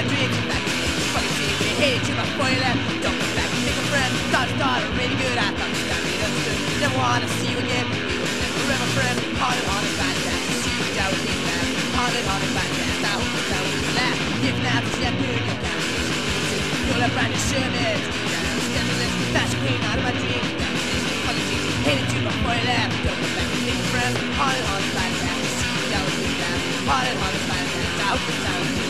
my dreams and that fucking dreams. You hated you before you left. Don't come back make a friend. Thought you thought it really good. I thought you got me understood. Never wanna see you again. You were never ever friend. Haunted, haunted podcast. See you down with me, man. Haunted, haunted by podcast. I hope that down with me, laugh. If not, it's yet good. you'll got me. You'll have brand new Sherman. Scandalous. Fashion queen out of my dreams. Fucking dreams. Hated you before you left. Don't come back and make a friend. Haunted, haunted by the past, See you down with me, man. Haunted, haunted by the past, I hope you down with me.